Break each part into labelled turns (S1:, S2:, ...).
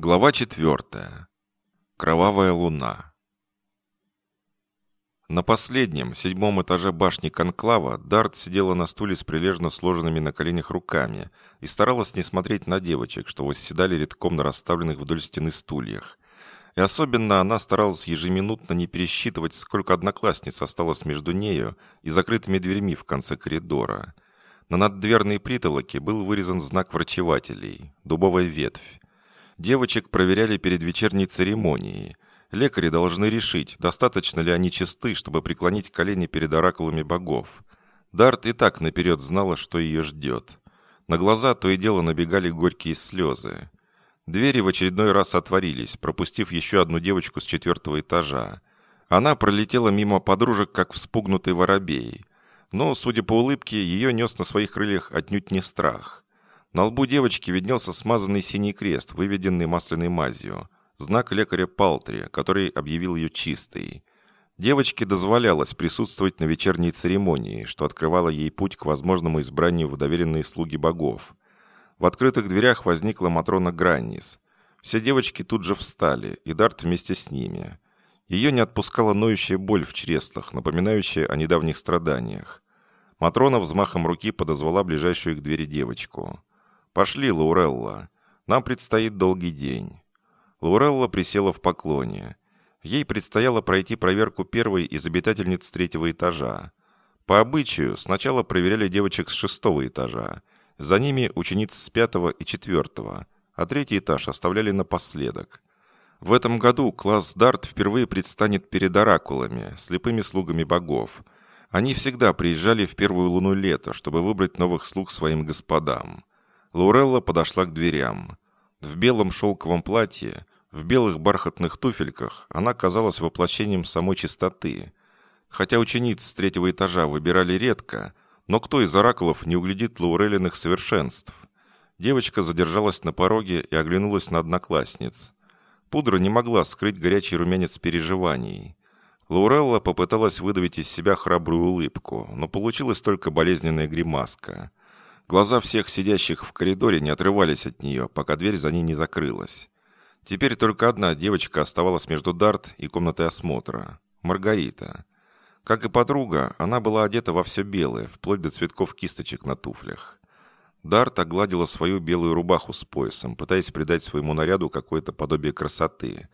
S1: Глава четвертая. Кровавая луна. На последнем, седьмом этаже башни Конклава Дарт сидела на стуле с прилежно сложенными на коленях руками и старалась не смотреть на девочек, что восседали редком на расставленных вдоль стены стульях. И особенно она старалась ежеминутно не пересчитывать, сколько одноклассниц осталось между нею и закрытыми дверьми в конце коридора. На наддверной притолоке был вырезан знак врачевателей – дубовая ветвь. Девочек проверяли перед вечерней церемонией. Лекари должны решить, достаточно ли они чисты, чтобы преклонить колени перед оракулами богов. Дарт и так наперед знала, что ее ждет. На глаза то и дело набегали горькие слезы. Двери в очередной раз отворились, пропустив еще одну девочку с четвертого этажа. Она пролетела мимо подружек, как вспугнутый воробей. Но, судя по улыбке, ее нес на своих крыльях отнюдь не страх. На лбу девочки виднелся смазанный синий крест, выведенный масляной мазью. Знак лекаря Палтри, который объявил ее чистой. Девочке дозволялось присутствовать на вечерней церемонии, что открывало ей путь к возможному избранию в доверенные слуги богов. В открытых дверях возникла Матрона Граннис. Все девочки тут же встали, и Дарт вместе с ними. Ее не отпускала ноющая боль в чреслах, напоминающая о недавних страданиях. Матрона взмахом руки подозвала ближайшую к двери девочку. «Пошли, Лаурелла. Нам предстоит долгий день». Лаурелла присела в поклоне. Ей предстояло пройти проверку первой из обитательниц третьего этажа. По обычаю, сначала проверяли девочек с шестого этажа, за ними учениц с пятого и четвертого, а третий этаж оставляли напоследок. В этом году класс Дарт впервые предстанет перед оракулами, слепыми слугами богов. Они всегда приезжали в первую луну лета, чтобы выбрать новых слуг своим господам. Лаурелла подошла к дверям. В белом шелковом платье, в белых бархатных туфельках она казалась воплощением самой чистоты. Хотя учениц с третьего этажа выбирали редко, но кто из оракулов не углядит Лаурелиных совершенств? Девочка задержалась на пороге и оглянулась на одноклассниц. Пудра не могла скрыть горячий румянец переживаний. Лаурелла попыталась выдавить из себя храбрую улыбку, но получилась только болезненная гримаска. Глаза всех сидящих в коридоре не отрывались от нее, пока дверь за ней не закрылась. Теперь только одна девочка оставалась между Дарт и комнатой осмотра. Маргарита. Как и подруга, она была одета во все белое, вплоть до цветков кисточек на туфлях. Дарт огладила свою белую рубаху с поясом, пытаясь придать своему наряду какое-то подобие красоты.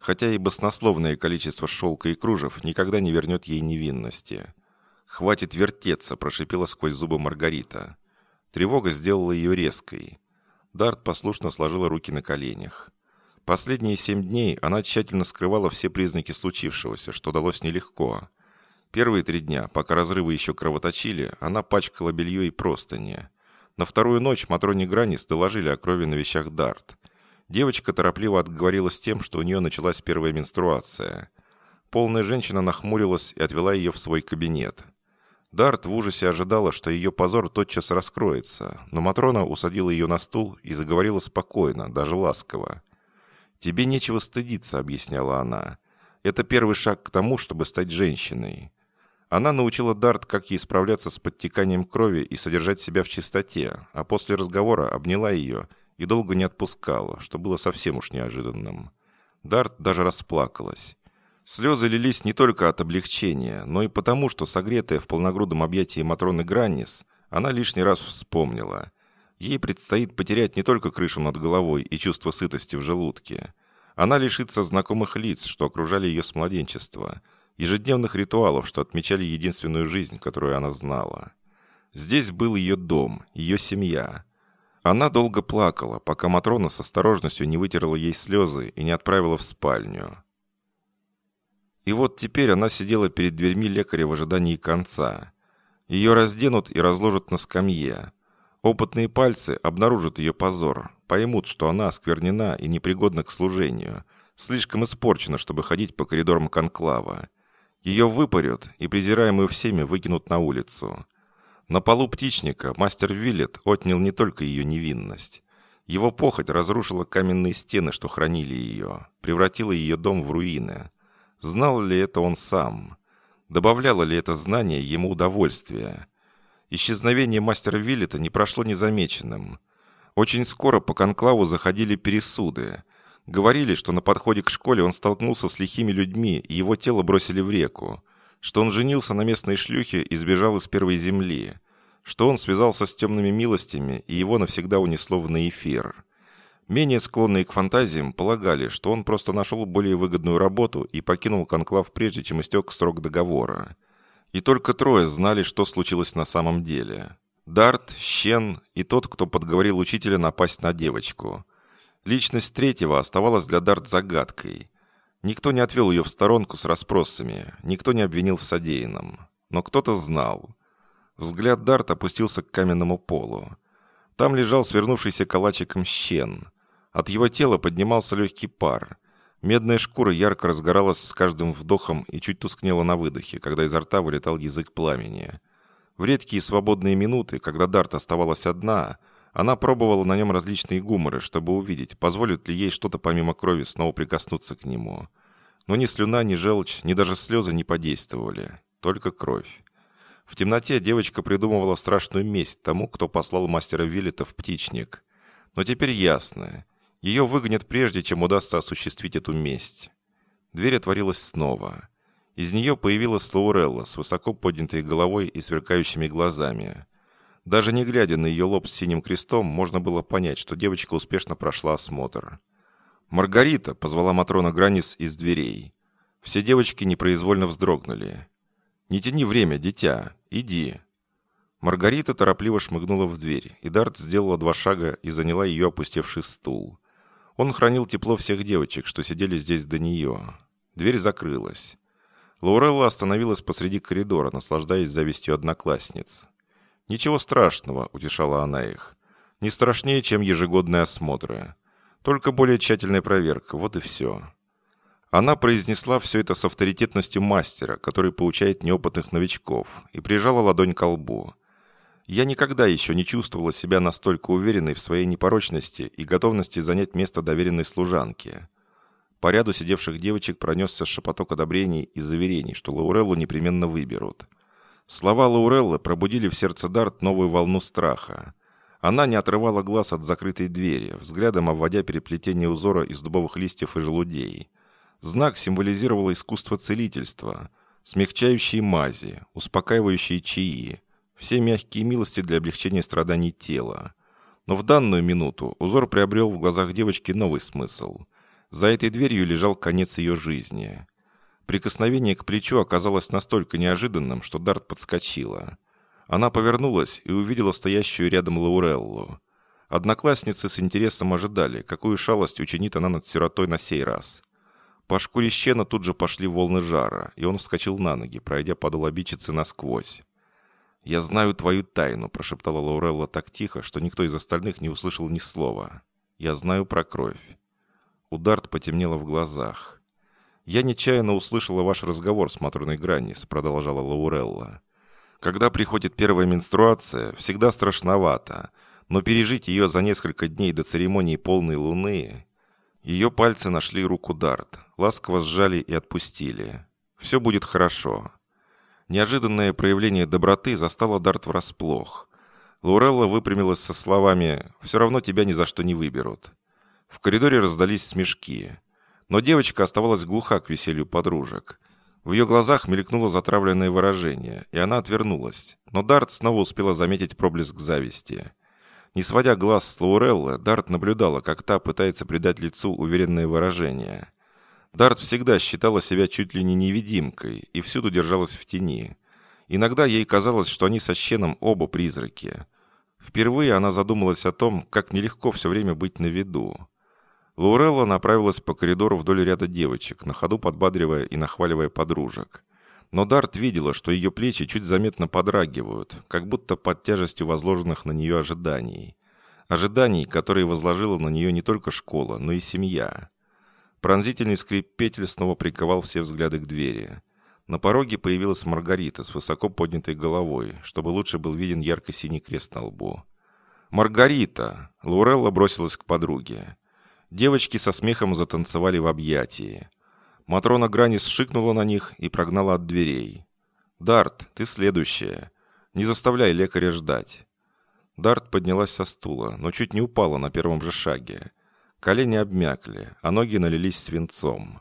S1: Хотя и баснословное количество шелка и кружев никогда не вернет ей невинности. «Хватит вертеться», – прошипела сквозь зубы Маргарита. Тревога сделала ее резкой. Дарт послушно сложила руки на коленях. Последние семь дней она тщательно скрывала все признаки случившегося, что далось нелегко. Первые три дня, пока разрывы еще кровоточили, она пачкала белье и простыни. На вторую ночь Матроне Гранис доложили о крови на вещах Дарт. Девочка торопливо отговорилась тем, что у нее началась первая менструация. Полная женщина нахмурилась и отвела ее в свой кабинет. Дарт в ужасе ожидала, что ее позор тотчас раскроется, но Матрона усадила ее на стул и заговорила спокойно, даже ласково. «Тебе нечего стыдиться», — объясняла она. «Это первый шаг к тому, чтобы стать женщиной». Она научила Дарт, как ей справляться с подтеканием крови и содержать себя в чистоте, а после разговора обняла ее и долго не отпускала, что было совсем уж неожиданным. Дарт даже расплакалась. Слезы лились не только от облегчения, но и потому, что согретая в полногрудом объятии Матроны Граннис, она лишний раз вспомнила. Ей предстоит потерять не только крышу над головой и чувство сытости в желудке. Она лишится знакомых лиц, что окружали ее с младенчества, ежедневных ритуалов, что отмечали единственную жизнь, которую она знала. Здесь был ее дом, ее семья. Она долго плакала, пока Матрона с осторожностью не вытерла ей слезы и не отправила в спальню. И вот теперь она сидела перед дверьми лекаря в ожидании конца. Ее разденут и разложат на скамье. Опытные пальцы обнаружат ее позор, поймут, что она осквернена и непригодна к служению, слишком испорчена, чтобы ходить по коридорам конклава. Ее выпарют и презираемую всеми выкинут на улицу. На полу птичника мастер Виллет отнял не только ее невинность. Его похоть разрушила каменные стены, что хранили ее, превратила ее дом в руины. Знал ли это он сам? Добавляло ли это знание ему удовольствия? Исчезновение мастера Виллета не прошло незамеченным. Очень скоро по конклаву заходили пересуды. Говорили, что на подходе к школе он столкнулся с лихими людьми, и его тело бросили в реку, что он женился на местной шлюхе и сбежал из первой земли, что он связался с темными милостями, и его навсегда унесло в наэфир. Менее склонные к фантазиям полагали, что он просто нашел более выгодную работу и покинул конклав прежде, чем истек срок договора. И только трое знали, что случилось на самом деле. Дарт, Щен и тот, кто подговорил учителя напасть на девочку. Личность третьего оставалась для Дарт загадкой. Никто не отвел ее в сторонку с расспросами, никто не обвинил в содеянном. Но кто-то знал. Взгляд Дарт опустился к каменному полу. Там лежал свернувшийся калачиком щен. От его тела поднимался легкий пар. Медная шкура ярко разгоралась с каждым вдохом и чуть тускнела на выдохе, когда изо рта вылетал язык пламени. В редкие свободные минуты, когда Дарт оставалась одна, она пробовала на нем различные гуморы, чтобы увидеть, позволит ли ей что-то помимо крови снова прикоснуться к нему. Но ни слюна, ни желчь, ни даже слезы не подействовали. Только кровь. В темноте девочка придумывала страшную месть тому, кто послал мастера Виллета в птичник. Но теперь ясно. Ее выгонят прежде, чем удастся осуществить эту месть. Дверь отворилась снова. Из нее появилась Лаурелла с высоко поднятой головой и сверкающими глазами. Даже не глядя на ее лоб с синим крестом, можно было понять, что девочка успешно прошла осмотр. «Маргарита!» — позвала Матрона Гранис из дверей. Все девочки непроизвольно вздрогнули. «Не тяни время, дитя. Иди». Маргарита торопливо шмыгнула в дверь, и Дарт сделала два шага и заняла ее опустевший стул. Он хранил тепло всех девочек, что сидели здесь до нее. Дверь закрылась. Лаурелла остановилась посреди коридора, наслаждаясь завистью одноклассниц. «Ничего страшного», — утешала она их. «Не страшнее, чем ежегодные осмотры. Только более тщательная проверка, вот и все». Она произнесла все это с авторитетностью мастера, который получает неопытных новичков, и прижала ладонь к лбу. Я никогда еще не чувствовала себя настолько уверенной в своей непорочности и готовности занять место доверенной служанки. По ряду сидевших девочек пронесся шепоток одобрений и заверений, что Лауреллу непременно выберут. Слова Лауреллы пробудили в сердце Дарт новую волну страха. Она не отрывала глаз от закрытой двери, взглядом обводя переплетение узора из дубовых листьев и желудей – Знак символизировал искусство целительства, смягчающие мази, успокаивающие чаи, все мягкие милости для облегчения страданий тела. Но в данную минуту узор приобрел в глазах девочки новый смысл. За этой дверью лежал конец ее жизни. Прикосновение к плечу оказалось настолько неожиданным, что Дарт подскочила. Она повернулась и увидела стоящую рядом Лауреллу. Одноклассницы с интересом ожидали, какую шалость учинит она над сиротой на сей раз. По шкуре щена тут же пошли волны жара, и он вскочил на ноги, пройдя подол обидчицы насквозь. «Я знаю твою тайну», – прошептала Лаурелла так тихо, что никто из остальных не услышал ни слова. «Я знаю про кровь». Ударт потемнело в глазах. «Я нечаянно услышала ваш разговор с Матроной Граннис», – продолжала Лаурелла. «Когда приходит первая менструация, всегда страшновато, но пережить ее за несколько дней до церемонии полной луны ее пальцы нашли руку Дарт, ласково сжали и отпустили. «Все будет хорошо». Неожиданное проявление доброты застало Дарт врасплох. Лаурелла выпрямилась со словами «Все равно тебя ни за что не выберут». В коридоре раздались смешки. Но девочка оставалась глуха к веселью подружек. В ее глазах мелькнуло затравленное выражение, и она отвернулась. Но Дарт снова успела заметить проблеск зависти. Не сводя глаз с Лауреллы, Дарт наблюдала, как та пытается придать лицу уверенное выражение. Дарт всегда считала себя чуть ли не невидимкой и всюду держалась в тени. Иногда ей казалось, что они со Щеном оба призраки. Впервые она задумалась о том, как нелегко все время быть на виду. Лаурелла направилась по коридору вдоль ряда девочек, на ходу подбадривая и нахваливая подружек. Но Дарт видела, что ее плечи чуть заметно подрагивают, как будто под тяжестью возложенных на нее ожиданий. Ожиданий, которые возложила на нее не только школа, но и семья. Пронзительный скрип петель снова приковал все взгляды к двери. На пороге появилась Маргарита с высоко поднятой головой, чтобы лучше был виден ярко-синий крест на лбу. «Маргарита!» Лаурелла бросилась к подруге. Девочки со смехом затанцевали в объятии. Матрона Гранис шикнула на них и прогнала от дверей. «Дарт, ты следующая. Не заставляй лекаря ждать». Дарт поднялась со стула, но чуть не упала на первом же шаге. Колени обмякли, а ноги налились свинцом.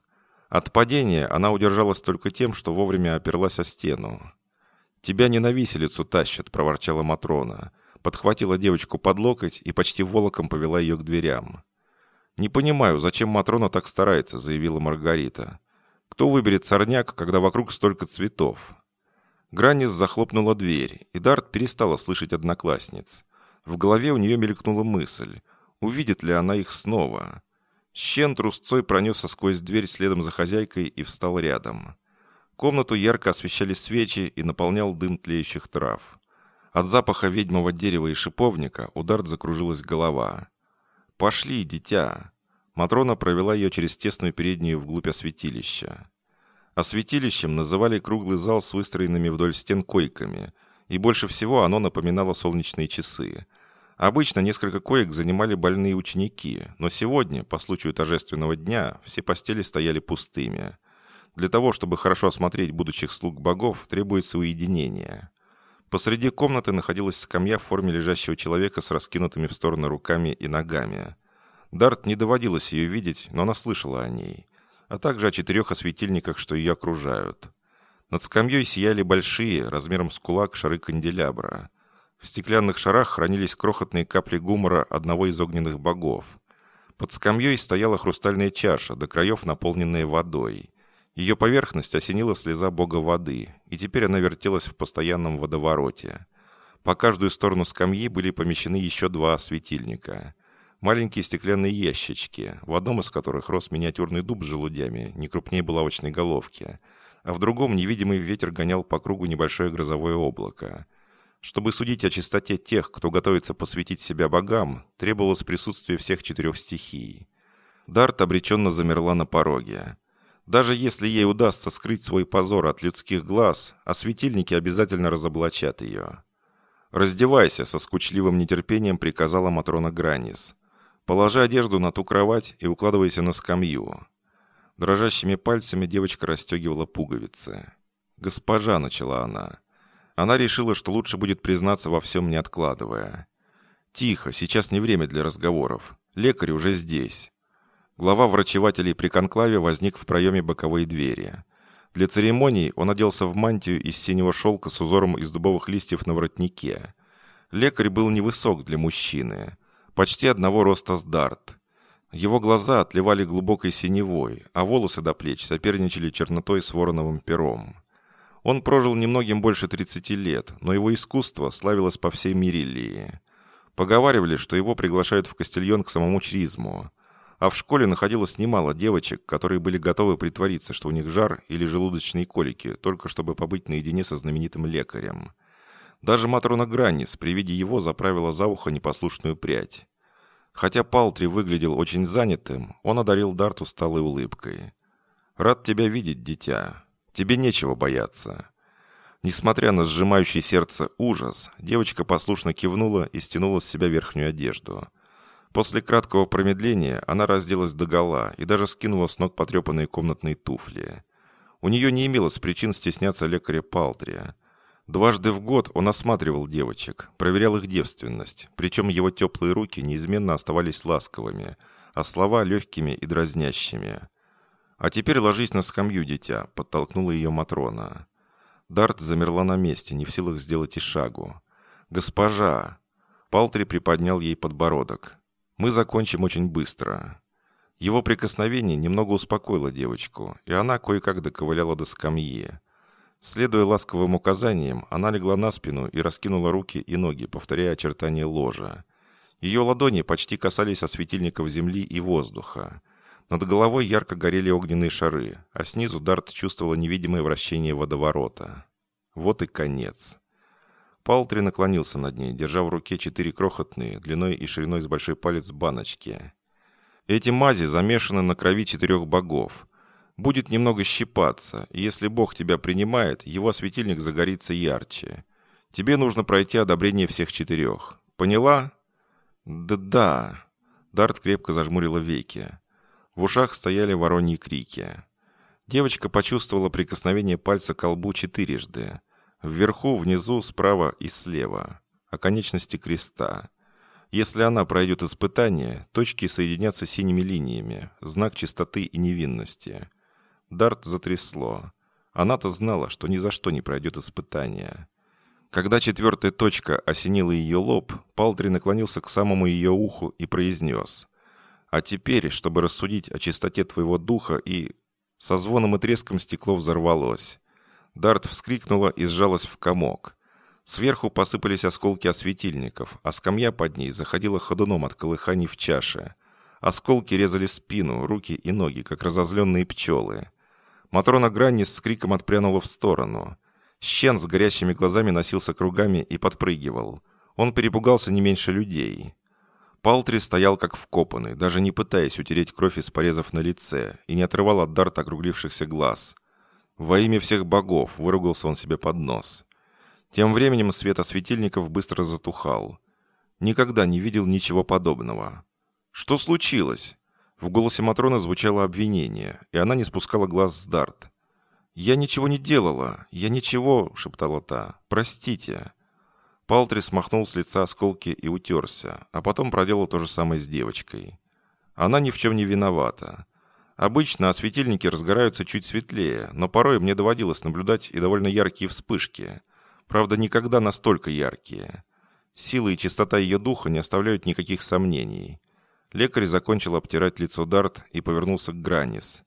S1: От падения она удержалась только тем, что вовремя оперлась о стену. «Тебя не на виселицу тащат», — проворчала Матрона. Подхватила девочку под локоть и почти волоком повела ее к дверям. «Не понимаю, зачем Матрона так старается», — заявила Маргарита. «Кто выберет сорняк, когда вокруг столько цветов?» Гранис захлопнула дверь, и Дарт перестала слышать одноклассниц. В голове у нее мелькнула мысль. Увидит ли она их снова? Щен трусцой пронесся сквозь дверь следом за хозяйкой и встал рядом. Комнату ярко освещали свечи и наполнял дым тлеющих трав. От запаха ведьмого дерева и шиповника у Дарт закружилась голова. «Пошли, дитя!» Матрона провела ее через тесную переднюю вглубь освятилища. Освятилищем называли круглый зал с выстроенными вдоль стен койками, и больше всего оно напоминало солнечные часы – Обычно несколько коек занимали больные ученики, но сегодня, по случаю торжественного дня, все постели стояли пустыми. Для того, чтобы хорошо осмотреть будущих слуг богов, требуется уединение. Посреди комнаты находилась скамья в форме лежащего человека с раскинутыми в стороны руками и ногами. Дарт не доводилось ее видеть, но она слышала о ней, а также о четырех осветильниках, что ее окружают. Над скамьей сияли большие, размером с кулак, шары канделябра – в стеклянных шарах хранились крохотные капли гумора одного из огненных богов. Под скамьей стояла хрустальная чаша, до краев наполненная водой. Ее поверхность осенила слеза бога воды, и теперь она вертелась в постоянном водовороте. По каждую сторону скамьи были помещены еще два светильника. Маленькие стеклянные ящички, в одном из которых рос миниатюрный дуб с желудями, не крупнее булавочной головки, а в другом невидимый ветер гонял по кругу небольшое грозовое облако. Чтобы судить о чистоте тех, кто готовится посвятить себя богам, требовалось присутствие всех четырех стихий. Дарт обреченно замерла на пороге. Даже если ей удастся скрыть свой позор от людских глаз, а светильники обязательно разоблачат ее. «Раздевайся», — со скучливым нетерпением приказала Матрона Гранис. «Положи одежду на ту кровать и укладывайся на скамью». Дрожащими пальцами девочка расстегивала пуговицы. «Госпожа», — начала она, — она решила, что лучше будет признаться во всем, не откладывая. «Тихо, сейчас не время для разговоров. Лекарь уже здесь». Глава врачевателей при конклаве возник в проеме боковой двери. Для церемоний он оделся в мантию из синего шелка с узором из дубовых листьев на воротнике. Лекарь был невысок для мужчины. Почти одного роста с дарт. Его глаза отливали глубокой синевой, а волосы до плеч соперничали чернотой с вороновым пером. Он прожил немногим больше 30 лет, но его искусство славилось по всей Мириллии. Поговаривали, что его приглашают в Кастильон к самому Чризму. А в школе находилось немало девочек, которые были готовы притвориться, что у них жар или желудочные колики, только чтобы побыть наедине со знаменитым лекарем. Даже Матрона Граннис при виде его заправила за ухо непослушную прядь. Хотя Палтри выглядел очень занятым, он одарил Дарту сталой улыбкой. «Рад тебя видеть, дитя. Тебе нечего бояться». Несмотря на сжимающий сердце ужас, девочка послушно кивнула и стянула с себя верхнюю одежду. После краткого промедления она разделась догола и даже скинула с ног потрепанные комнатные туфли. У нее не имелось причин стесняться лекаря Палтрия. Дважды в год он осматривал девочек, проверял их девственность, причем его теплые руки неизменно оставались ласковыми, а слова легкими и дразнящими. «А теперь ложись на скамью, дитя», — подтолкнула ее Матрона. Дарт замерла на месте, не в силах сделать и шагу. «Госпожа!» Палтри приподнял ей подбородок. «Мы закончим очень быстро». Его прикосновение немного успокоило девочку, и она кое-как доковыляла до скамьи. Следуя ласковым указаниям, она легла на спину и раскинула руки и ноги, повторяя очертания ложа. Ее ладони почти касались осветильников земли и воздуха. Над головой ярко горели огненные шары, а снизу Дарт чувствовала невидимое вращение водоворота. Вот и конец. Палтри наклонился над ней, держа в руке четыре крохотные, длиной и шириной с большой палец баночки. Эти мази замешаны на крови четырех богов. Будет немного щипаться, и если бог тебя принимает, его светильник загорится ярче. Тебе нужно пройти одобрение всех четырех. Поняла? Да-да. Дарт крепко зажмурила веки. В ушах стояли вороньи крики. Девочка почувствовала прикосновение пальца к колбу четырежды. Вверху, внизу, справа и слева. Оконечности креста. Если она пройдет испытание, точки соединятся синими линиями, знак чистоты и невинности. Дарт затрясло. Она-то знала, что ни за что не пройдет испытание. Когда четвертая точка осенила ее лоб, Палтри наклонился к самому ее уху и произнес. «А теперь, чтобы рассудить о чистоте твоего духа и...» Со звоном и треском стекло взорвалось. Дарт вскрикнула и сжалась в комок. Сверху посыпались осколки осветильников, а скамья под ней заходила ходуном от колыханий в чаше. Осколки резали спину, руки и ноги, как разозленные пчелы. Матрона Граннис с криком отпрянула в сторону. Щен с горящими глазами носился кругами и подпрыгивал. Он перепугался не меньше людей. Палтри стоял как вкопанный, даже не пытаясь утереть кровь из порезов на лице, и не отрывал от дарта округлившихся глаз. «Во имя всех богов!» – выругался он себе под нос. Тем временем свет осветильников быстро затухал. Никогда не видел ничего подобного. «Что случилось?» В голосе Матрона звучало обвинение, и она не спускала глаз с Дарт. «Я ничего не делала! Я ничего!» — шептала та. «Простите!» Палтри смахнул с лица осколки и утерся, а потом проделал то же самое с девочкой. Она ни в чем не виновата. Обычно осветильники разгораются чуть светлее, но порой мне доводилось наблюдать и довольно яркие вспышки. Правда, никогда настолько яркие. Сила и чистота ее духа не оставляют никаких сомнений. Лекарь закончил обтирать лицо Дарт и повернулся к Гранис.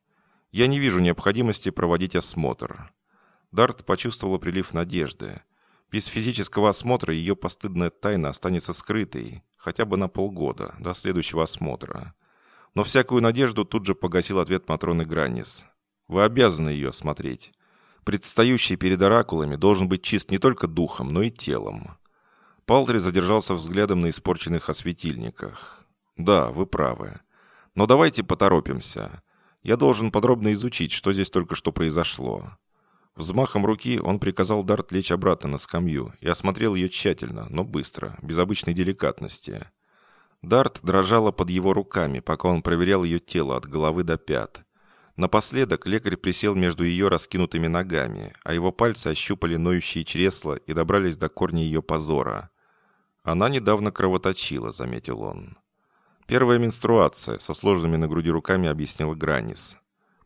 S1: «Я не вижу необходимости проводить осмотр». Дарт почувствовала прилив надежды. Без физического осмотра ее постыдная тайна останется скрытой, хотя бы на полгода, до следующего осмотра. Но всякую надежду тут же погасил ответ Матроны Гранис. «Вы обязаны ее осмотреть предстающий перед оракулами должен быть чист не только духом, но и телом. Палтри задержался взглядом на испорченных осветильниках. «Да, вы правы. Но давайте поторопимся. Я должен подробно изучить, что здесь только что произошло». Взмахом руки он приказал Дарт лечь обратно на скамью и осмотрел ее тщательно, но быстро, без обычной деликатности. Дарт дрожала под его руками, пока он проверял ее тело от головы до пят. Напоследок лекарь присел между ее раскинутыми ногами, а его пальцы ощупали ноющие чресла и добрались до корня ее позора. «Она недавно кровоточила», — заметил он. «Первая менструация», — со сложными на груди руками объяснила Гранис.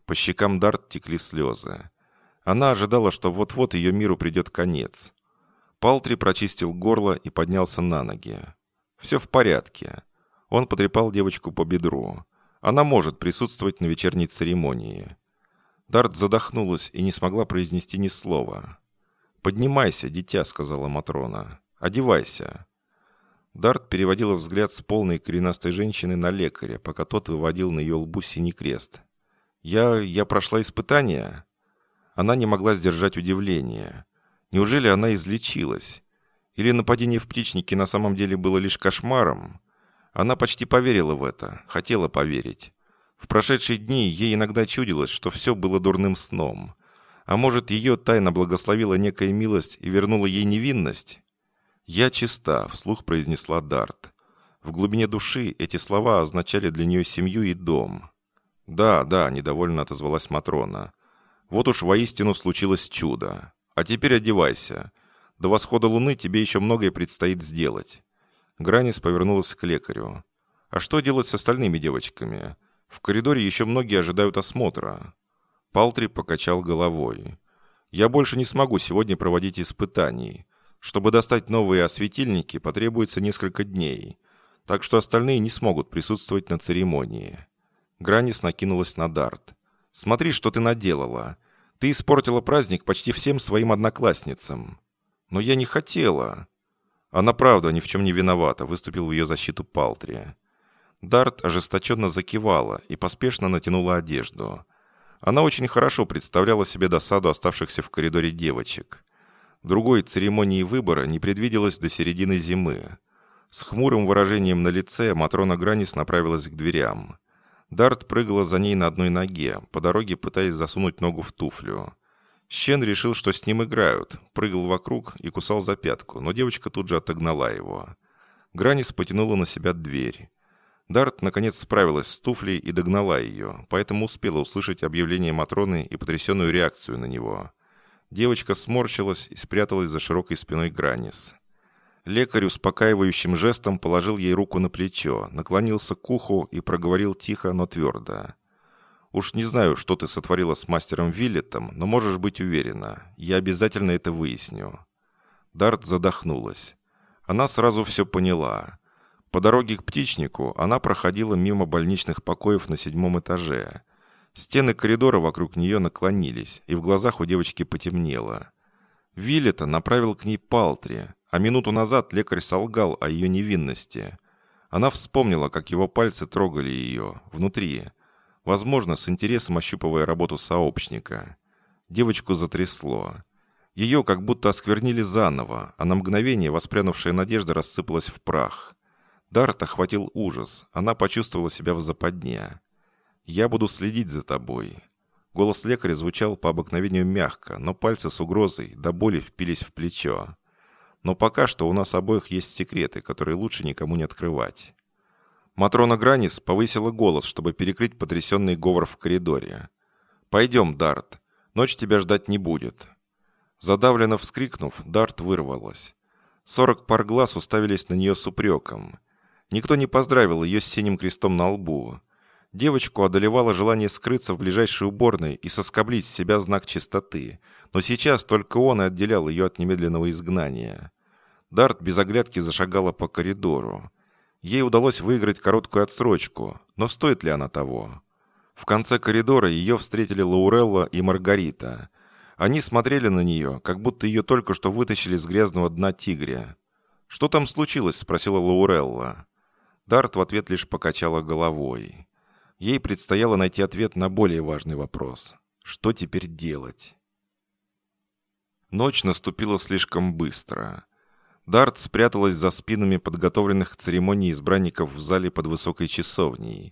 S1: По щекам Дарт текли слезы. Она ожидала, что вот-вот ее миру придет конец. Палтри прочистил горло и поднялся на ноги. «Все в порядке». Он потрепал девочку по бедру. Она может присутствовать на вечерней церемонии. Дарт задохнулась и не смогла произнести ни слова. «Поднимайся, дитя», — сказала Матрона. «Одевайся». Дарт переводила взгляд с полной коренастой женщины на лекаря, пока тот выводил на ее лбу синий крест. «Я... я прошла испытание?» Она не могла сдержать удивление. Неужели она излечилась? Или нападение в птичнике на самом деле было лишь кошмаром? Она почти поверила в это, хотела поверить. В прошедшие дни ей иногда чудилось, что все было дурным сном. А может, ее тайно благословила некая милость и вернула ей невинность? «Я чиста», — вслух произнесла Дарт. В глубине души эти слова означали для нее семью и дом. «Да, да», — недовольно отозвалась Матрона. «Вот уж воистину случилось чудо. А теперь одевайся. До восхода луны тебе еще многое предстоит сделать. Гранис повернулась к лекарю. «А что делать с остальными девочками? В коридоре еще многие ожидают осмотра». Палтри покачал головой. «Я больше не смогу сегодня проводить испытаний. Чтобы достать новые осветильники, потребуется несколько дней. Так что остальные не смогут присутствовать на церемонии». Гранис накинулась на Дарт. «Смотри, что ты наделала. Ты испортила праздник почти всем своим одноклассницам». «Но я не хотела». Она правда ни в чем не виновата, выступил в ее защиту Палтри. Дарт ожесточенно закивала и поспешно натянула одежду. Она очень хорошо представляла себе досаду оставшихся в коридоре девочек. Другой церемонии выбора не предвиделось до середины зимы. С хмурым выражением на лице Матрона Гранис направилась к дверям. Дарт прыгала за ней на одной ноге, по дороге пытаясь засунуть ногу в туфлю. Щен решил, что с ним играют, прыгал вокруг и кусал за пятку, но девочка тут же отогнала его. Гранис потянула на себя дверь. Дарт, наконец, справилась с туфлей и догнала ее, поэтому успела услышать объявление Матроны и потрясенную реакцию на него. Девочка сморщилась и спряталась за широкой спиной Гранис. Лекарь успокаивающим жестом положил ей руку на плечо, наклонился к уху и проговорил тихо, но твердо. «Уж не знаю, что ты сотворила с мастером Виллетом, но можешь быть уверена, я обязательно это выясню». Дарт задохнулась. Она сразу все поняла. По дороге к птичнику она проходила мимо больничных покоев на седьмом этаже. Стены коридора вокруг нее наклонились, и в глазах у девочки потемнело. Виллета направил к ней Палтри, а минуту назад лекарь солгал о ее невинности. Она вспомнила, как его пальцы трогали ее, внутри. Возможно, с интересом ощупывая работу сообщника. Девочку затрясло. Ее как будто осквернили заново, а на мгновение воспрянувшая надежда рассыпалась в прах. Дарт охватил ужас. Она почувствовала себя в западне. «Я буду следить за тобой». Голос лекаря звучал по обыкновению мягко, но пальцы с угрозой до боли впились в плечо. Но пока что у нас обоих есть секреты, которые лучше никому не открывать. Матрона Гранис повысила голос, чтобы перекрыть потрясенный говор в коридоре. «Пойдем, Дарт. Ночь тебя ждать не будет». Задавленно вскрикнув, Дарт вырвалась. Сорок пар глаз уставились на нее с упреком. Никто не поздравил ее с синим крестом на лбу. Девочку одолевало желание скрыться в ближайшей уборной и соскоблить с себя знак чистоты, но сейчас только он и отделял ее от немедленного изгнания. Дарт без оглядки зашагала по коридору. Ей удалось выиграть короткую отсрочку, но стоит ли она того? В конце коридора ее встретили Лаурелла и Маргарита. Они смотрели на нее, как будто ее только что вытащили с грязного дна тигря. «Что там случилось?» – спросила Лаурелла. Дарт в ответ лишь покачала головой. Ей предстояло найти ответ на более важный вопрос. Что теперь делать? Ночь наступила слишком быстро. Дарт спряталась за спинами подготовленных к церемонии избранников в зале под высокой часовней.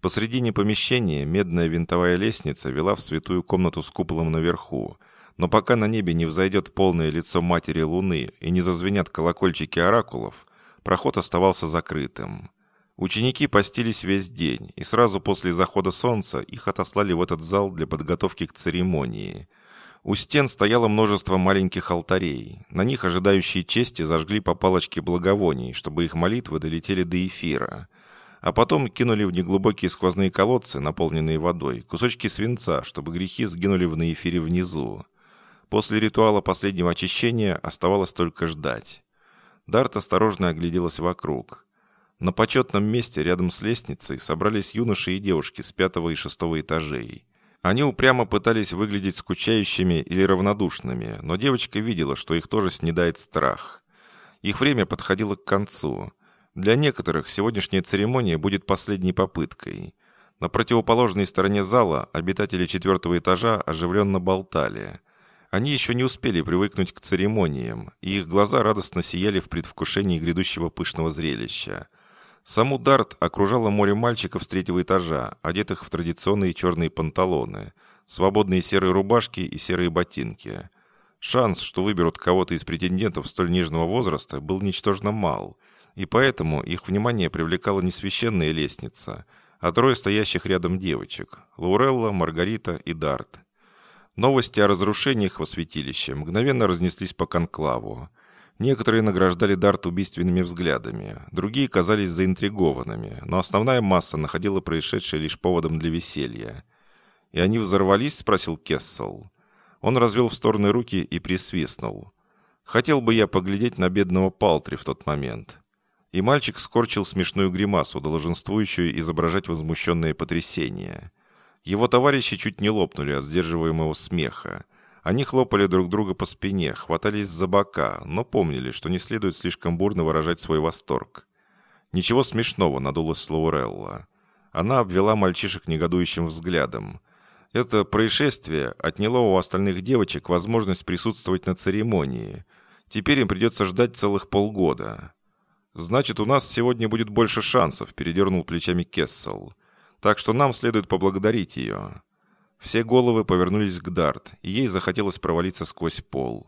S1: Посредине помещения медная винтовая лестница вела в святую комнату с куполом наверху, но пока на небе не взойдет полное лицо Матери Луны и не зазвенят колокольчики оракулов, проход оставался закрытым. Ученики постились весь день, и сразу после захода солнца их отослали в этот зал для подготовки к церемонии – у стен стояло множество маленьких алтарей. На них ожидающие чести зажгли по палочке благовоний, чтобы их молитвы долетели до эфира. А потом кинули в неглубокие сквозные колодцы, наполненные водой, кусочки свинца, чтобы грехи сгинули в наэфире внизу. После ритуала последнего очищения оставалось только ждать. Дарт осторожно огляделась вокруг. На почетном месте рядом с лестницей собрались юноши и девушки с пятого и шестого этажей. Они упрямо пытались выглядеть скучающими или равнодушными, но девочка видела, что их тоже снедает страх. Их время подходило к концу. Для некоторых сегодняшняя церемония будет последней попыткой. На противоположной стороне зала обитатели четвертого этажа оживленно болтали. Они еще не успели привыкнуть к церемониям, и их глаза радостно сияли в предвкушении грядущего пышного зрелища. Саму Дарт окружало море мальчиков с третьего этажа, одетых в традиционные черные панталоны, свободные серые рубашки и серые ботинки. Шанс, что выберут кого-то из претендентов столь нежного возраста, был ничтожно мал, и поэтому их внимание привлекала не священная лестница, а трое стоящих рядом девочек – Лаурелла, Маргарита и Дарт. Новости о разрушениях во святилище мгновенно разнеслись по конклаву. Некоторые награждали Дарт убийственными взглядами, другие казались заинтригованными, но основная масса находила происшедшее лишь поводом для веселья. «И они взорвались?» – спросил Кессел. Он развел в стороны руки и присвистнул. «Хотел бы я поглядеть на бедного Палтри в тот момент». И мальчик скорчил смешную гримасу, долженствующую изображать возмущенное потрясение. Его товарищи чуть не лопнули от сдерживаемого смеха. Они хлопали друг друга по спине, хватались за бока, но помнили, что не следует слишком бурно выражать свой восторг. «Ничего смешного», — надулась Лаурелла. Она обвела мальчишек негодующим взглядом. Это происшествие отняло у остальных девочек возможность присутствовать на церемонии. Теперь им придется ждать целых полгода. «Значит, у нас сегодня будет больше шансов», — передернул плечами Кессел. «Так что нам следует поблагодарить ее». Все головы повернулись к Дарт, и ей захотелось провалиться сквозь пол.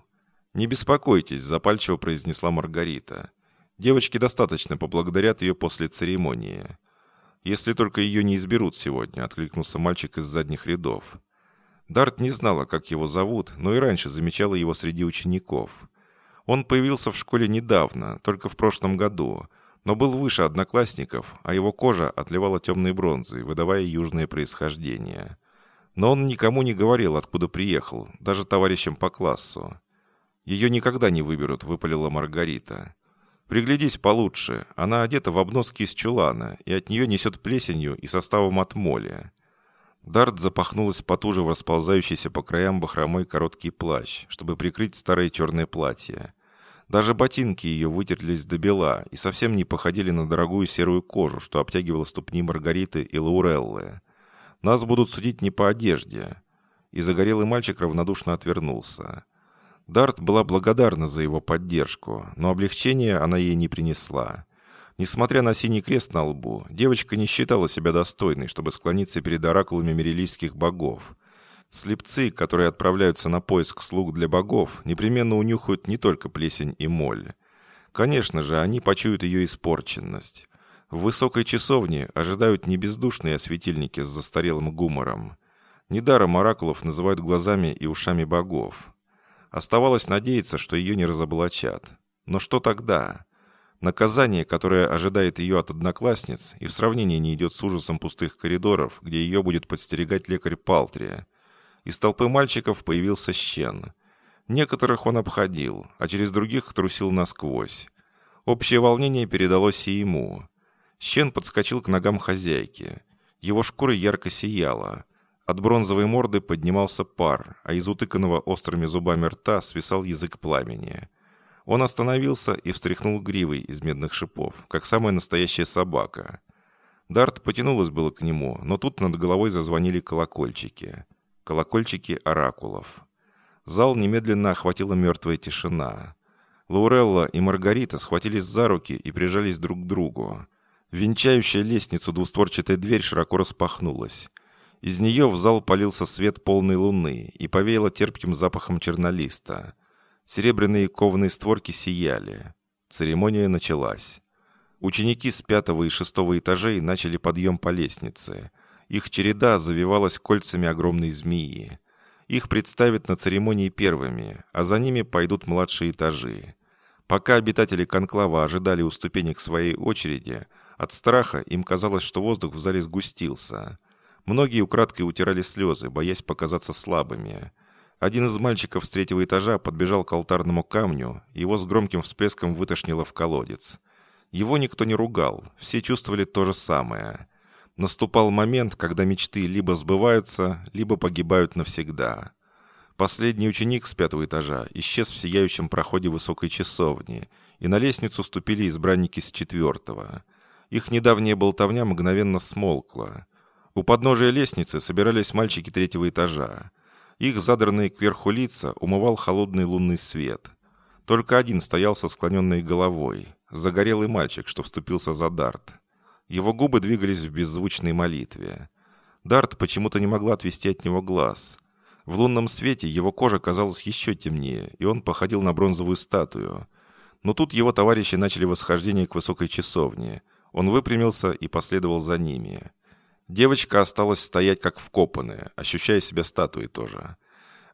S1: «Не беспокойтесь», – запальчиво произнесла Маргарита. «Девочки достаточно поблагодарят ее после церемонии». «Если только ее не изберут сегодня», – откликнулся мальчик из задних рядов. Дарт не знала, как его зовут, но и раньше замечала его среди учеников. Он появился в школе недавно, только в прошлом году, но был выше одноклассников, а его кожа отливала темной бронзой, выдавая южное происхождение. Но он никому не говорил, откуда приехал, даже товарищам по классу. «Ее никогда не выберут», — выпалила Маргарита. «Приглядись получше. Она одета в обноски из чулана, и от нее несет плесенью и составом от моли». Дарт запахнулась потуже в расползающийся по краям бахромой короткий плащ, чтобы прикрыть старое черное платье. Даже ботинки ее вытерлись до бела и совсем не походили на дорогую серую кожу, что обтягивала ступни Маргариты и Лауреллы. Нас будут судить не по одежде. И загорелый мальчик равнодушно отвернулся. Дарт была благодарна за его поддержку, но облегчения она ей не принесла. Несмотря на синий крест на лбу, девочка не считала себя достойной, чтобы склониться перед оракулами мерилийских богов. Слепцы, которые отправляются на поиск слуг для богов, непременно унюхают не только плесень и моль. Конечно же, они почуют ее испорченность. В высокой часовне ожидают не бездушные осветильники с застарелым гумором. Недаром оракулов называют глазами и ушами богов. Оставалось надеяться, что ее не разоблачат. Но что тогда? Наказание, которое ожидает ее от одноклассниц, и в сравнении не идет с ужасом пустых коридоров, где ее будет подстерегать лекарь Палтрия. Из толпы мальчиков появился Щен. Некоторых он обходил, а через других трусил насквозь. Общее волнение передалось и ему. Щен подскочил к ногам хозяйки. Его шкура ярко сияла. От бронзовой морды поднимался пар, а из утыканного острыми зубами рта свисал язык пламени. Он остановился и встряхнул гривой из медных шипов, как самая настоящая собака. Дарт потянулась было к нему, но тут над головой зазвонили колокольчики. Колокольчики оракулов. Зал немедленно охватила мертвая тишина. Лаурелла и Маргарита схватились за руки и прижались друг к другу. Венчающая лестницу двустворчатая дверь широко распахнулась. Из нее в зал полился свет полной луны и повеяло терпким запахом чернолиста. Серебряные кованые створки сияли. Церемония началась. Ученики с пятого и шестого этажей начали подъем по лестнице. Их череда завивалась кольцами огромной змеи. Их представят на церемонии первыми, а за ними пойдут младшие этажи. Пока обитатели конклава ожидали у ступенек своей очереди, от страха им казалось, что воздух в зале сгустился. Многие украдкой утирали слезы, боясь показаться слабыми. Один из мальчиков с третьего этажа подбежал к алтарному камню, его с громким всплеском вытошнило в колодец. Его никто не ругал, все чувствовали то же самое. Наступал момент, когда мечты либо сбываются, либо погибают навсегда. Последний ученик с пятого этажа исчез в сияющем проходе высокой часовни, и на лестницу ступили избранники с четвертого – их недавняя болтовня мгновенно смолкла. У подножия лестницы собирались мальчики третьего этажа. Их задранные кверху лица умывал холодный лунный свет. Только один стоял со склоненной головой. Загорелый мальчик, что вступился за Дарт. Его губы двигались в беззвучной молитве. Дарт почему-то не могла отвести от него глаз. В лунном свете его кожа казалась еще темнее, и он походил на бронзовую статую. Но тут его товарищи начали восхождение к высокой часовне – он выпрямился и последовал за ними. Девочка осталась стоять как вкопанная, ощущая себя статуей тоже.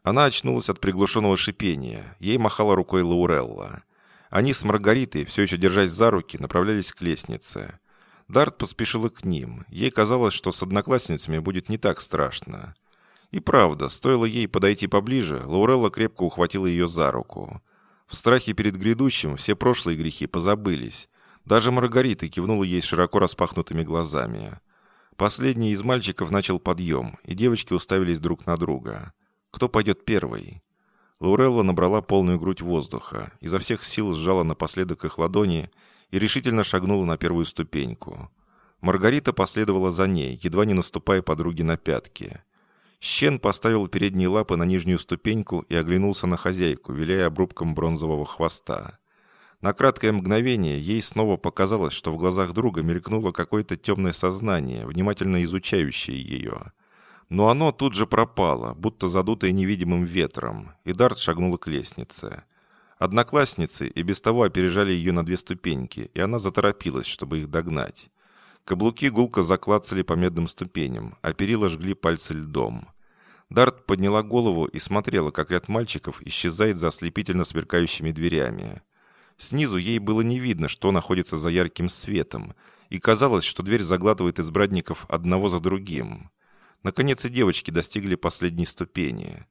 S1: Она очнулась от приглушенного шипения. Ей махала рукой Лаурелла. Они с Маргаритой, все еще держась за руки, направлялись к лестнице. Дарт поспешила к ним. Ей казалось, что с одноклассницами будет не так страшно. И правда, стоило ей подойти поближе, Лаурелла крепко ухватила ее за руку. В страхе перед грядущим все прошлые грехи позабылись, даже Маргарита кивнула ей широко распахнутыми глазами. Последний из мальчиков начал подъем, и девочки уставились друг на друга. Кто пойдет первый? Лаурелла набрала полную грудь воздуха, изо всех сил сжала напоследок их ладони и решительно шагнула на первую ступеньку. Маргарита последовала за ней, едва не наступая подруге на пятки. Щен поставил передние лапы на нижнюю ступеньку и оглянулся на хозяйку, виляя обрубком бронзового хвоста. На краткое мгновение ей снова показалось, что в глазах друга мелькнуло какое-то темное сознание, внимательно изучающее ее. Но оно тут же пропало, будто задутое невидимым ветром, и Дарт шагнула к лестнице. Одноклассницы и без того опережали ее на две ступеньки, и она заторопилась, чтобы их догнать. Каблуки гулко заклацали по медным ступеням, а перила жгли пальцы льдом. Дарт подняла голову и смотрела, как ряд мальчиков исчезает за ослепительно сверкающими дверями. Снизу ей было не видно, что находится за ярким светом, и казалось, что дверь заглатывает избранников одного за другим. Наконец и девочки достигли последней ступени.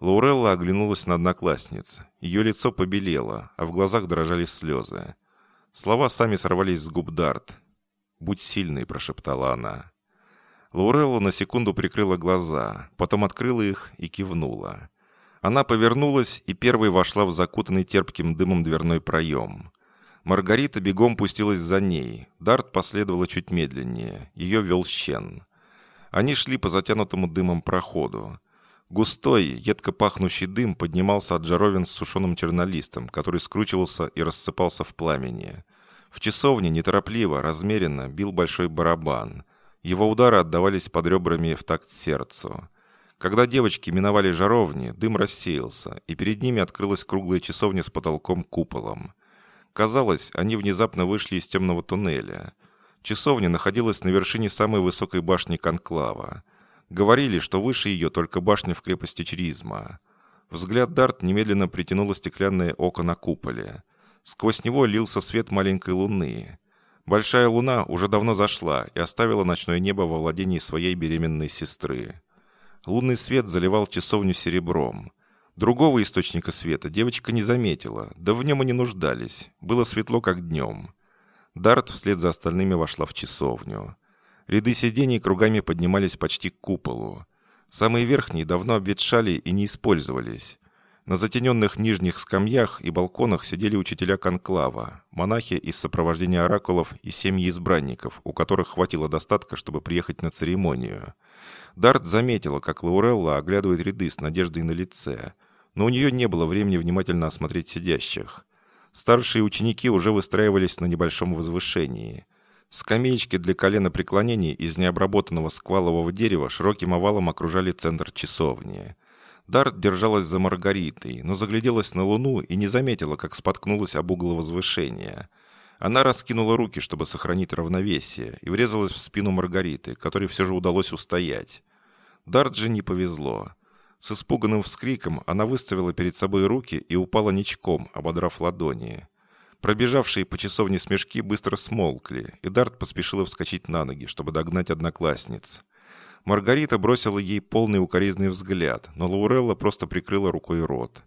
S1: Лаурелла оглянулась на одноклассниц. Ее лицо побелело, а в глазах дрожали слезы. Слова сами сорвались с губ Дарт. «Будь сильной», — прошептала она. Лаурелла на секунду прикрыла глаза, потом открыла их и кивнула. Она повернулась и первой вошла в закутанный терпким дымом дверной проем. Маргарита бегом пустилась за ней. Дарт последовала чуть медленнее. Ее вел Щен. Они шли по затянутому дымом проходу. Густой, едко пахнущий дым поднимался от жаровин с сушеным чернолистом, который скручивался и рассыпался в пламени. В часовне неторопливо, размеренно бил большой барабан – его удары отдавались под ребрами в такт сердцу. Когда девочки миновали жаровни, дым рассеялся, и перед ними открылась круглая часовня с потолком-куполом. Казалось, они внезапно вышли из темного туннеля. Часовня находилась на вершине самой высокой башни Конклава. Говорили, что выше ее только башня в крепости Чризма. Взгляд Дарт немедленно притянуло стеклянное око на куполе. Сквозь него лился свет маленькой луны. Большая луна уже давно зашла и оставила ночное небо во владении своей беременной сестры. Лунный свет заливал часовню серебром. Другого источника света девочка не заметила, да в нем и не нуждались. Было светло, как днем. Дарт вслед за остальными вошла в часовню. Ряды сидений кругами поднимались почти к куполу. Самые верхние давно обветшали и не использовались. На затененных нижних скамьях и балконах сидели учителя конклава, монахи из сопровождения оракулов и семьи избранников, у которых хватило достатка, чтобы приехать на церемонию. Дарт заметила, как Лаурелла оглядывает ряды с надеждой на лице, но у нее не было времени внимательно осмотреть сидящих. Старшие ученики уже выстраивались на небольшом возвышении. Скамеечки для колена преклонений из необработанного сквалового дерева широким овалом окружали центр часовни. Дарт держалась за Маргаритой, но загляделась на луну и не заметила, как споткнулась об угол возвышения. Она раскинула руки, чтобы сохранить равновесие, и врезалась в спину Маргариты, которой все же удалось устоять. Дарт же не повезло. С испуганным вскриком она выставила перед собой руки и упала ничком, ободрав ладони. Пробежавшие по часовне смешки быстро смолкли, и Дарт поспешила вскочить на ноги, чтобы догнать одноклассниц. Маргарита бросила ей полный укоризный взгляд, но Лаурелла просто прикрыла рукой рот.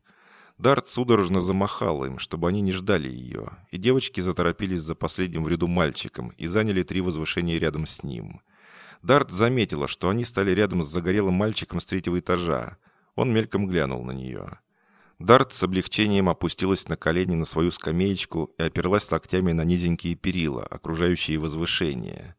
S1: Дарт судорожно замахал им, чтобы они не ждали ее, и девочки заторопились за последним в ряду мальчиком и заняли три возвышения рядом с ним. Дарт заметила, что они стали рядом с загорелым мальчиком с третьего этажа. Он мельком глянул на нее. Дарт с облегчением опустилась на колени на свою скамеечку и оперлась локтями на низенькие перила, окружающие возвышение.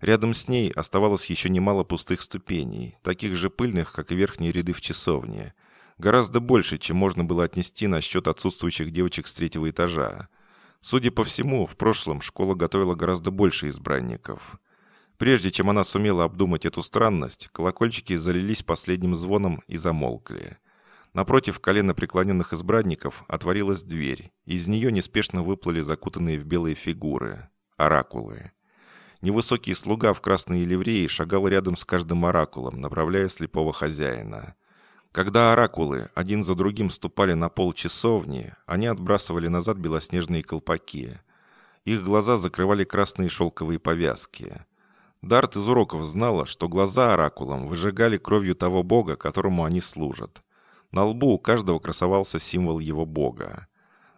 S1: Рядом с ней оставалось еще немало пустых ступеней, таких же пыльных, как и верхние ряды в часовне. Гораздо больше, чем можно было отнести на счет отсутствующих девочек с третьего этажа. Судя по всему, в прошлом школа готовила гораздо больше избранников. Прежде чем она сумела обдумать эту странность, колокольчики залились последним звоном и замолкли. Напротив колена преклоненных избранников отворилась дверь, и из нее неспешно выплыли закутанные в белые фигуры – оракулы. Невысокий слуга в красной ливреи шагал рядом с каждым оракулом, направляя слепого хозяина. Когда оракулы один за другим ступали на пол часовни, они отбрасывали назад белоснежные колпаки. Их глаза закрывали красные шелковые повязки. Дарт из уроков знала, что глаза оракулам выжигали кровью того бога, которому они служат. На лбу у каждого красовался символ его бога.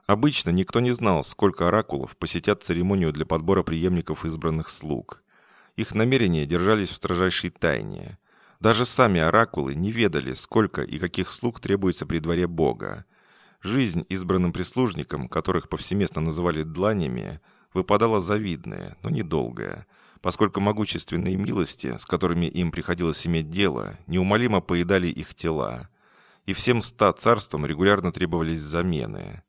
S1: Обычно никто не знал, сколько оракулов посетят церемонию для подбора преемников избранных слуг. Их намерения держались в строжайшей тайне. Даже сами оракулы не ведали, сколько и каких слуг требуется при дворе Бога. Жизнь избранным прислужникам, которых повсеместно называли дланями, выпадала завидная, но недолгая, поскольку могущественные милости, с которыми им приходилось иметь дело, неумолимо поедали их тела. И всем ста царствам регулярно требовались замены.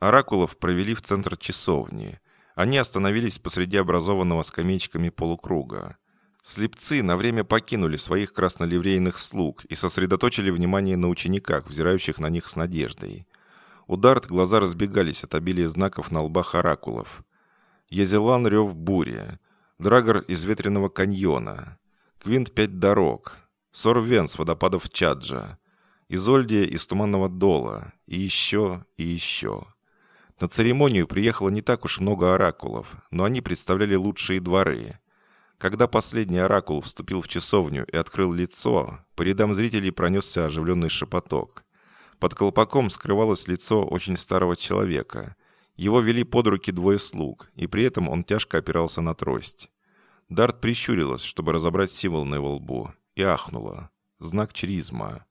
S1: Оракулов провели в центр часовни. Они остановились посреди образованного скамеечками полукруга. Слепцы на время покинули своих красноливрейных слуг и сосредоточили внимание на учениках, взирающих на них с надеждой. У Дарт глаза разбегались от обилия знаков на лбах оракулов. Езелан рев бури, Драгор из ветреного каньона, Квинт пять дорог, Сорвен с водопадов Чаджа, Изольдия из Туманного Дола, и еще, и еще. На церемонию приехало не так уж много оракулов, но они представляли лучшие дворы. Когда последний оракул вступил в часовню и открыл лицо, по рядам зрителей пронесся оживленный шепоток. Под колпаком скрывалось лицо очень старого человека. Его вели под руки двое слуг, и при этом он тяжко опирался на трость. Дарт прищурилась, чтобы разобрать символ на его лбу, и ахнула. Знак чризма.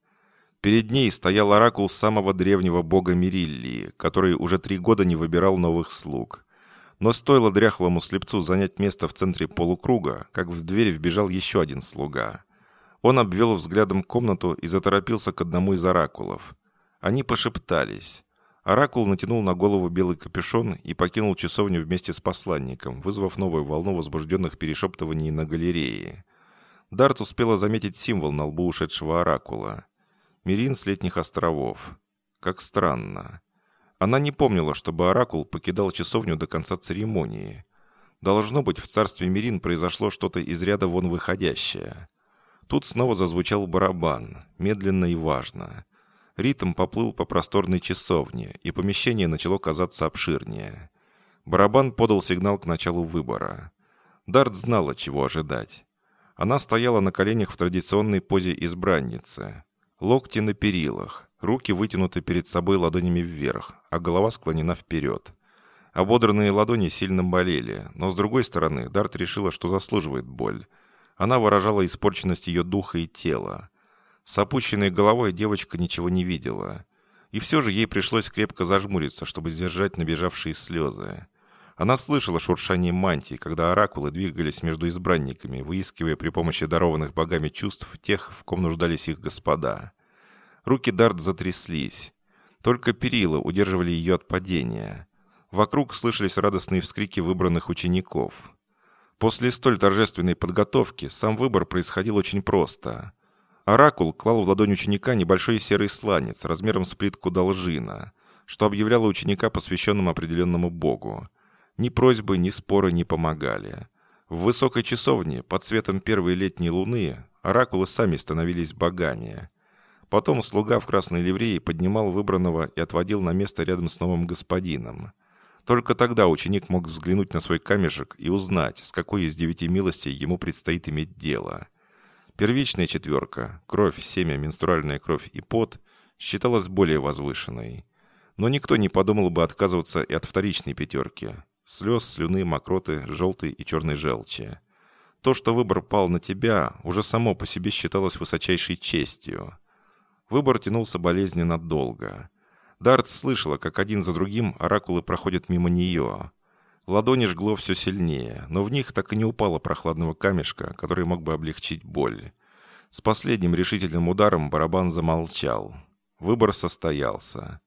S1: Перед ней стоял оракул самого древнего бога Мириллии, который уже три года не выбирал новых слуг. Но стоило дряхлому слепцу занять место в центре полукруга, как в дверь вбежал еще один слуга. Он обвел взглядом комнату и заторопился к одному из оракулов. Они пошептались. Оракул натянул на голову белый капюшон и покинул часовню вместе с посланником, вызвав новую волну возбужденных перешептываний на галерее. Дарт успела заметить символ на лбу ушедшего оракула. Мирин с летних островов. Как странно. Она не помнила, чтобы Оракул покидал часовню до конца церемонии. Должно быть, в царстве Мирин произошло что-то из ряда вон выходящее. Тут снова зазвучал барабан, медленно и важно. Ритм поплыл по просторной часовне, и помещение начало казаться обширнее. Барабан подал сигнал к началу выбора. Дарт знала, чего ожидать. Она стояла на коленях в традиционной позе избранницы. Локти на перилах, руки вытянуты перед собой ладонями вверх, а голова склонена вперед. Ободранные ладони сильно болели, но с другой стороны Дарт решила, что заслуживает боль. Она выражала испорченность ее духа и тела. С опущенной головой девочка ничего не видела. И все же ей пришлось крепко зажмуриться, чтобы сдержать набежавшие слезы. Она слышала шуршание мантий, когда оракулы двигались между избранниками, выискивая при помощи дарованных богами чувств тех, в ком нуждались их господа. Руки Дарт затряслись. Только перила удерживали ее от падения. Вокруг слышались радостные вскрики выбранных учеников. После столь торжественной подготовки сам выбор происходил очень просто. Оракул клал в ладонь ученика небольшой серый сланец размером с плитку должина, что объявляло ученика посвященным определенному богу. Ни просьбы, ни споры не помогали. В высокой часовне, под светом первой летней луны, оракулы сами становились богами. Потом слуга в красной ливреи поднимал выбранного и отводил на место рядом с новым господином. Только тогда ученик мог взглянуть на свой камешек и узнать, с какой из девяти милостей ему предстоит иметь дело. Первичная четверка – кровь, семя, менструальная кровь и пот – считалась более возвышенной. Но никто не подумал бы отказываться и от вторичной пятерки – Слез, слюны, мокроты, желтой и черной желчи. То, что выбор пал на тебя, уже само по себе считалось высочайшей честью. Выбор тянулся болезненно долго. Дарт слышала, как один за другим оракулы проходят мимо нее. Ладони жгло все сильнее, но в них так и не упало прохладного камешка, который мог бы облегчить боль. С последним решительным ударом барабан замолчал. Выбор состоялся.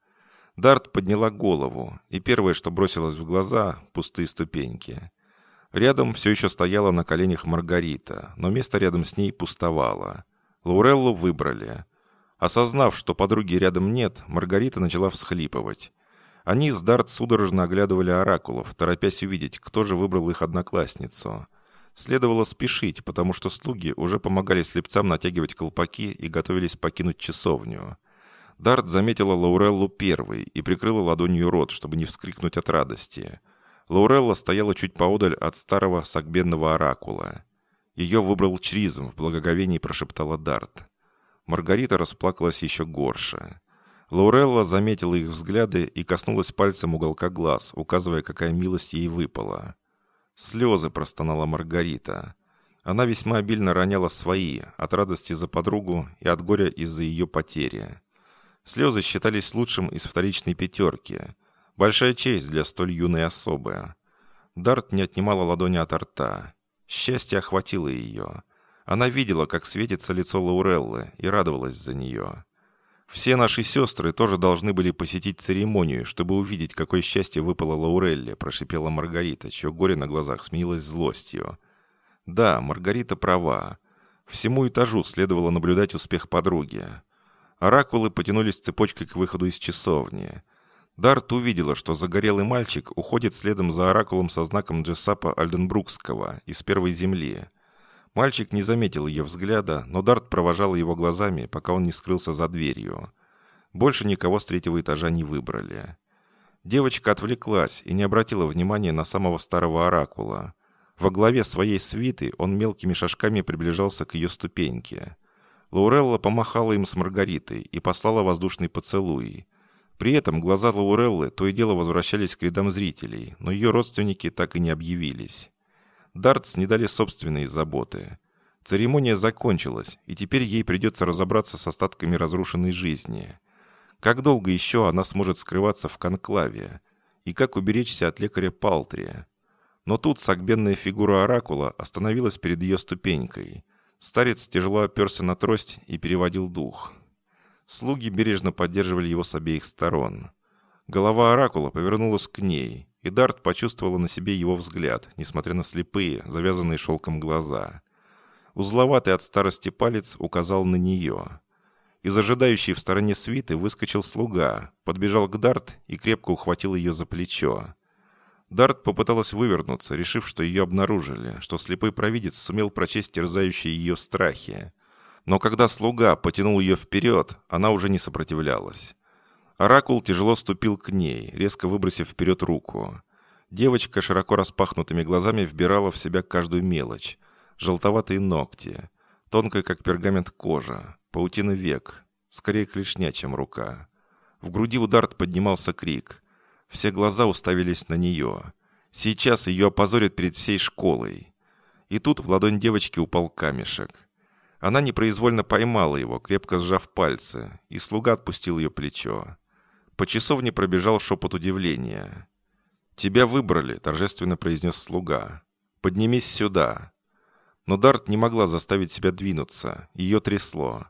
S1: Дарт подняла голову, и первое, что бросилось в глаза – пустые ступеньки. Рядом все еще стояла на коленях Маргарита, но место рядом с ней пустовало. Лауреллу выбрали. Осознав, что подруги рядом нет, Маргарита начала всхлипывать. Они с Дарт судорожно оглядывали оракулов, торопясь увидеть, кто же выбрал их одноклассницу. Следовало спешить, потому что слуги уже помогали слепцам натягивать колпаки и готовились покинуть часовню. Дарт заметила Лауреллу первой и прикрыла ладонью рот, чтобы не вскрикнуть от радости. Лаурелла стояла чуть поодаль от старого сагбенного оракула. Ее выбрал Чризм, в благоговении прошептала Дарт. Маргарита расплакалась еще горше. Лаурелла заметила их взгляды и коснулась пальцем уголка глаз, указывая, какая милость ей выпала. «Слезы», — простонала Маргарита. Она весьма обильно роняла свои, от радости за подругу и от горя из-за ее потери. Слезы считались лучшим из вторичной пятерки. Большая честь для столь юной особы. Дарт не отнимала ладони от рта. Счастье охватило ее. Она видела, как светится лицо Лауреллы, и радовалась за нее. Все наши сестры тоже должны были посетить церемонию, чтобы увидеть, какое счастье выпало Лаурелле, прошипела Маргарита, чье горе на глазах сменилось злостью. Да, Маргарита права. Всему этажу следовало наблюдать успех подруги. Оракулы потянулись цепочкой к выходу из часовни. Дарт увидела, что загорелый мальчик уходит следом за оракулом со знаком Джессапа Альденбрукского из Первой Земли. Мальчик не заметил ее взгляда, но Дарт провожал его глазами, пока он не скрылся за дверью. Больше никого с третьего этажа не выбрали. Девочка отвлеклась и не обратила внимания на самого старого оракула. Во главе своей свиты он мелкими шажками приближался к ее ступеньке. Лаурелла помахала им с Маргаритой и послала воздушный поцелуй. При этом глаза Лауреллы то и дело возвращались к рядам зрителей, но ее родственники так и не объявились. Дартс не дали собственные заботы. Церемония закончилась, и теперь ей придется разобраться с остатками разрушенной жизни – как долго еще она сможет скрываться в конклаве? И как уберечься от лекаря Палтрия? Но тут сагбенная фигура Оракула остановилась перед ее ступенькой. Старец тяжело оперся на трость и переводил дух. Слуги бережно поддерживали его с обеих сторон. Голова Оракула повернулась к ней, и Дарт почувствовала на себе его взгляд, несмотря на слепые, завязанные шелком глаза. Узловатый от старости палец указал на нее. Из ожидающей в стороне свиты выскочил слуга, подбежал к Дарт и крепко ухватил ее за плечо. Дарт попыталась вывернуться, решив, что ее обнаружили, что слепой провидец сумел прочесть терзающие ее страхи. Но когда слуга потянул ее вперед, она уже не сопротивлялась. Оракул тяжело ступил к ней, резко выбросив вперед руку. Девочка широко распахнутыми глазами вбирала в себя каждую мелочь. Желтоватые ногти, тонкая, как пергамент, кожа, Паутина век. Скорее клешня, чем рука. В груди у Дарт поднимался крик. Все глаза уставились на нее. Сейчас ее опозорят перед всей школой. И тут в ладонь девочки упал камешек. Она непроизвольно поймала его, крепко сжав пальцы, и слуга отпустил ее плечо. По часовне пробежал шепот удивления. «Тебя выбрали», — торжественно произнес слуга. «Поднимись сюда». Но Дарт не могла заставить себя двинуться. Ее трясло.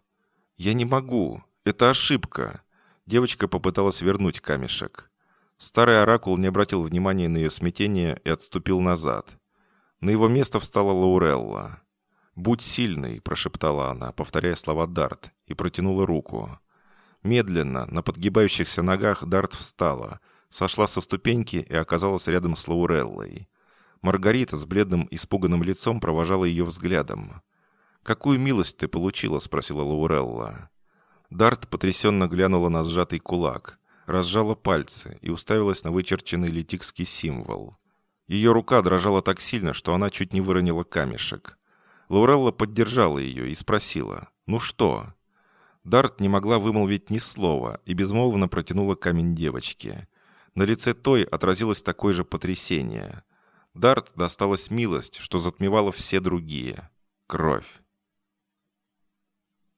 S1: «Я не могу. Это ошибка». Девочка попыталась вернуть камешек. Старый оракул не обратил внимания на ее смятение и отступил назад. На его место встала Лаурелла. «Будь сильной», – прошептала она, повторяя слова Дарт, и протянула руку. Медленно, на подгибающихся ногах, Дарт встала, сошла со ступеньки и оказалась рядом с Лауреллой. Маргарита с бледным, испуганным лицом провожала ее взглядом. «Какую милость ты получила?» – спросила Лаурелла. Дарт потрясенно глянула на сжатый кулак, разжала пальцы и уставилась на вычерченный литикский символ. Ее рука дрожала так сильно, что она чуть не выронила камешек. Лаурелла поддержала ее и спросила «Ну что?». Дарт не могла вымолвить ни слова и безмолвно протянула камень девочке. На лице той отразилось такое же потрясение. Дарт досталась милость, что затмевала все другие. Кровь.